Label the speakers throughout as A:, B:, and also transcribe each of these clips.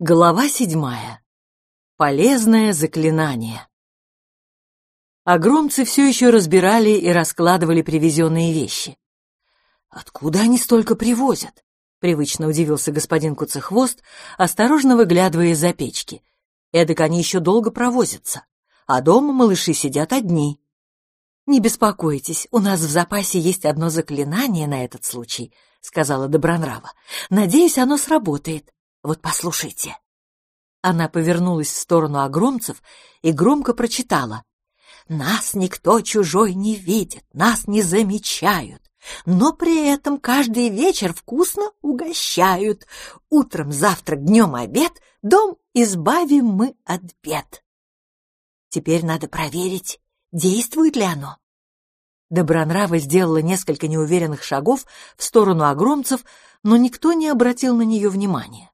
A: Глава седьмая. Полезное заклинание. Огромцы все еще разбирали и раскладывали привезенные вещи. «Откуда они столько привозят?» — привычно удивился господин Куцехвост, осторожно выглядывая из-за печки. «Эдак они еще долго провозятся, а дома малыши сидят одни». «Не беспокойтесь, у нас в запасе есть одно заклинание на этот случай», — сказала Добронрава. «Надеюсь, оно сработает». Вот послушайте. Она повернулась в сторону огромцев и громко прочитала. «Нас никто чужой не видит, нас не замечают, но при этом каждый вечер вкусно угощают. Утром, завтрак, днем обед, дом избавим мы от бед». Теперь надо проверить, действует ли оно. Добронрава сделала несколько неуверенных шагов в сторону огромцев, но никто не обратил на нее внимания.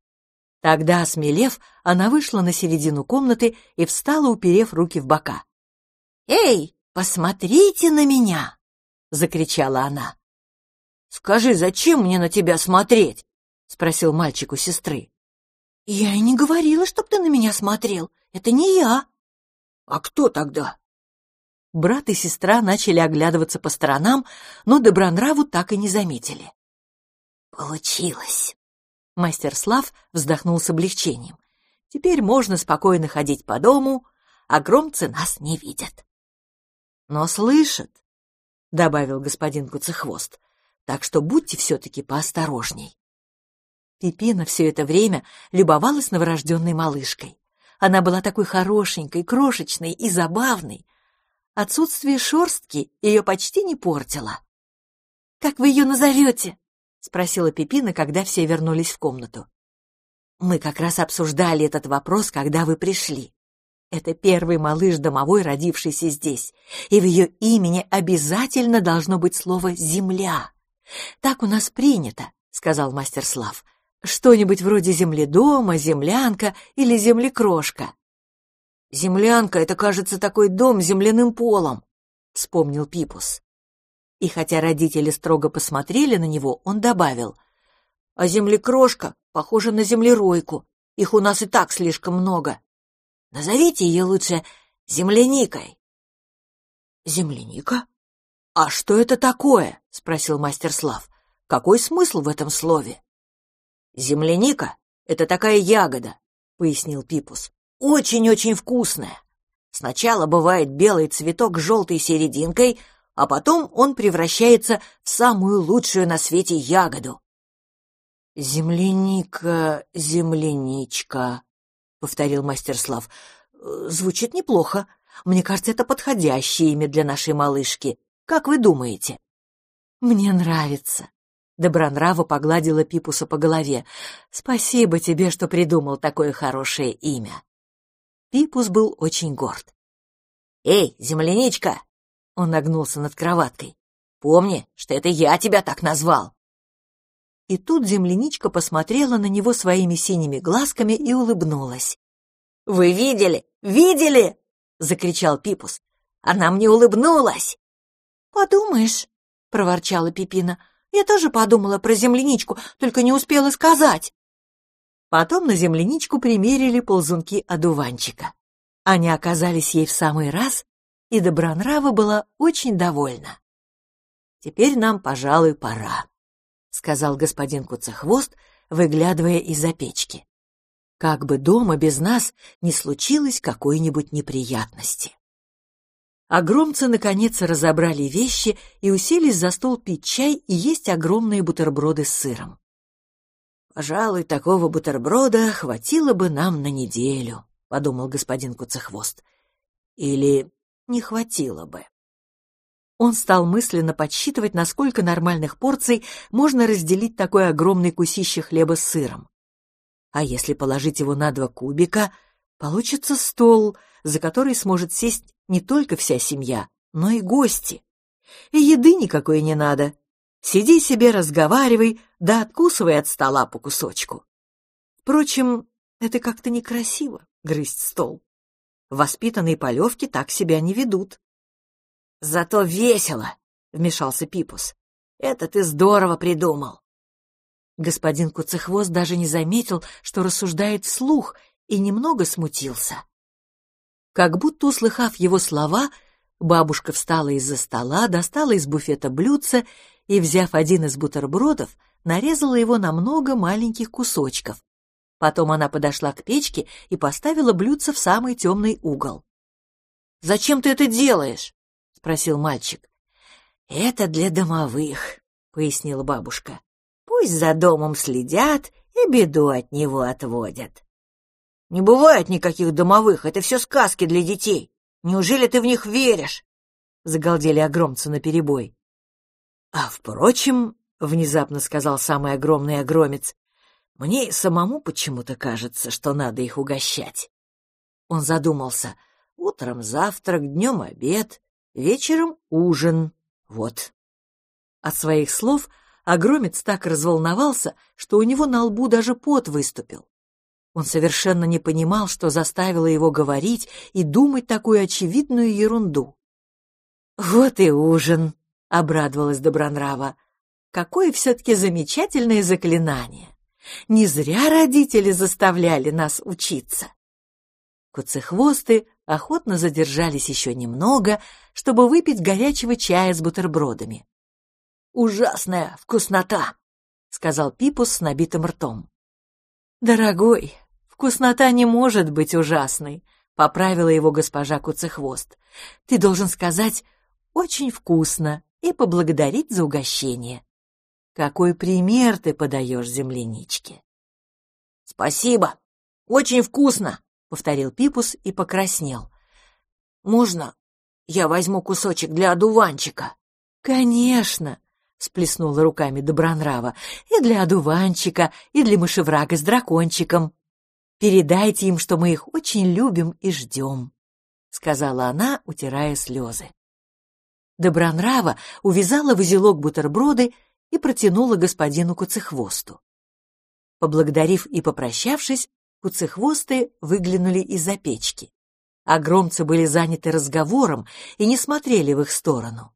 A: Тогда, осмелев, она вышла на середину комнаты и встала, уперев руки в бока. «Эй, посмотрите на меня!» — закричала она. «Скажи, зачем мне на тебя смотреть?» — спросил мальчик у сестры. «Я и не говорила, чтоб ты на меня смотрел. Это не я». «А кто тогда?» Брат и сестра начали оглядываться по сторонам, но Добронраву так и не заметили. «Получилось!» Мастер Слав вздохнул с облегчением. Теперь можно спокойно ходить по дому, а громцы нас не видят. Но слышат, — добавил господин Куцехвост, — так что будьте все-таки поосторожней. Пипина все это время любовалась новорожденной малышкой. Она была такой хорошенькой, крошечной и забавной. Отсутствие шерстки ее почти не портило. «Как вы ее назовете?» — спросила Пепина, когда все вернулись в комнату. «Мы как раз обсуждали этот вопрос, когда вы пришли. Это первый малыш домовой, родившийся здесь, и в ее имени обязательно должно быть слово «земля». Так у нас принято», — сказал мастер Слав. «Что-нибудь вроде земледома, землянка или землекрошка». «Землянка — это, кажется, такой дом с земляным полом», — вспомнил Пипус. И хотя родители строго посмотрели на него, он добавил, «А землекрошка похожа на землеройку, их у нас и так слишком много. Назовите ее лучше земляникой». «Земляника? А что это такое?» — спросил мастер Слав. «Какой смысл в этом слове?» «Земляника — это такая ягода», — пояснил Пипус. «Очень-очень вкусная. Сначала бывает белый цветок с желтой серединкой, а потом он превращается в самую лучшую на свете ягоду. «Земляника, земляничка», — повторил мастер Слав. «Звучит неплохо. Мне кажется, это подходящее имя для нашей малышки. Как вы думаете?» «Мне нравится». Добронрава погладила Пипуса по голове. «Спасибо тебе, что придумал такое хорошее имя». Пипус был очень горд. «Эй, земляничка, он нагнулся над кроваткой. «Помни, что это я тебя так назвал!» И тут земляничка посмотрела на него своими синими глазками и улыбнулась. «Вы видели? Видели?» — закричал Пипус. «Она мне улыбнулась!» «Подумаешь!» — проворчала Пипина. «Я тоже подумала про земляничку, только не успела сказать!» Потом на земляничку примерили ползунки одуванчика. Они оказались ей в самый раз, и Добронрава была очень довольна. «Теперь нам, пожалуй, пора», — сказал господин Куцехвост, выглядывая из-за печки. «Как бы дома без нас не случилось какой-нибудь неприятности». Огромцы, наконец, разобрали вещи и уселись за стол пить чай и есть огромные бутерброды с сыром. «Пожалуй, такого бутерброда хватило бы нам на неделю», — подумал господин Куцехвост. «Или не хватило бы. Он стал мысленно подсчитывать, насколько нормальных порций можно разделить такой огромный кусище хлеба с сыром. А если положить его на два кубика, получится стол, за который сможет сесть не только вся семья, но и гости. И еды никакой не надо. Сиди себе, разговаривай, да откусывай от стола по кусочку. Впрочем, это как-то некрасиво — грызть стол. Воспитанные полевки так себя не ведут. «Зато весело!» — вмешался Пипус. «Это ты здорово придумал!» Господин Куцехвост даже не заметил, что рассуждает вслух, и немного смутился. Как будто услыхав его слова, бабушка встала из-за стола, достала из буфета блюдце и, взяв один из бутербродов, нарезала его на много маленьких кусочков. Потом она подошла к печке и поставила блюдце в самый темный угол. «Зачем ты это делаешь?» — спросил мальчик. «Это для домовых», — пояснила бабушка. «Пусть за домом следят и беду от него отводят». «Не бывает никаких домовых, это все сказки для детей. Неужели ты в них веришь?» — загалдели огромцы наперебой. «А впрочем, — внезапно сказал самый огромный огромец, — мне самому почему-то кажется, что надо их угощать». Он задумался. «Утром завтрак, днем обед, вечером ужин. Вот. От своих слов Огромец так разволновался, что у него на лбу даже пот выступил. Он совершенно не понимал, что заставило его говорить и думать такую очевидную ерунду. «Вот и ужин!» — обрадовалась Добронрава. «Какое все-таки замечательное заклинание! Не зря родители заставляли нас учиться!» Куцехвосты охотно задержались еще немного, чтобы выпить горячего чая с бутербродами. «Ужасная вкуснота!» — сказал Пипус с набитым ртом. «Дорогой, вкуснота не может быть ужасной», — поправила его госпожа Куцехвост. «Ты должен сказать «очень вкусно» и поблагодарить за угощение. Какой пример ты подаешь земляничке?» «Спасибо, очень вкусно!» — повторил Пипус и покраснел. «Можно я возьму кусочек для одуванчика?» «Конечно!» — сплеснула руками Добронрава. «И для одуванчика, и для мышеврага с дракончиком. Передайте им, что мы их очень любим и ждем», — сказала она, утирая слезы. Добронрава увязала в узелок бутерброды и протянула господину Куцехвосту. Поблагодарив и попрощавшись, Куцехвосты выглянули из-за печки. Огромцы были заняты разговором и не смотрели в их сторону.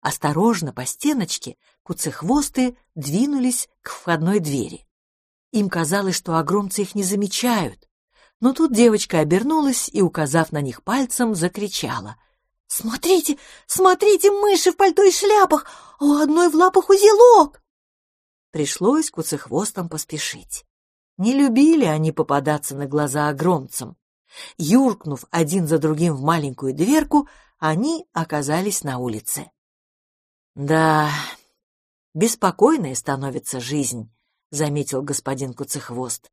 A: Осторожно по стеночке куцехвосты двинулись к входной двери. Им казалось, что огромцы их не замечают. Но тут девочка обернулась и, указав на них пальцем, закричала. «Смотрите, смотрите, мыши в пальто и шляпах, а у одной в лапах узелок!» Пришлось куцехвостам поспешить. Не любили они попадаться на глаза огромцам. Юркнув один за другим в маленькую дверку, они оказались на улице. «Да, беспокойная становится жизнь», — заметил господин Куцехвост.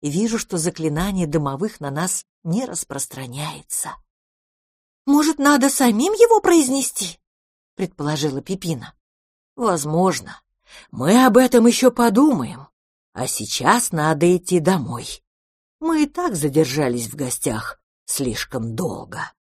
A: «И вижу, что заклинание домовых на нас не распространяется». «Может, надо самим его произнести?» — предположила Пипина. «Возможно. Мы об этом еще подумаем. А сейчас надо идти домой. Мы и так задержались в гостях слишком долго.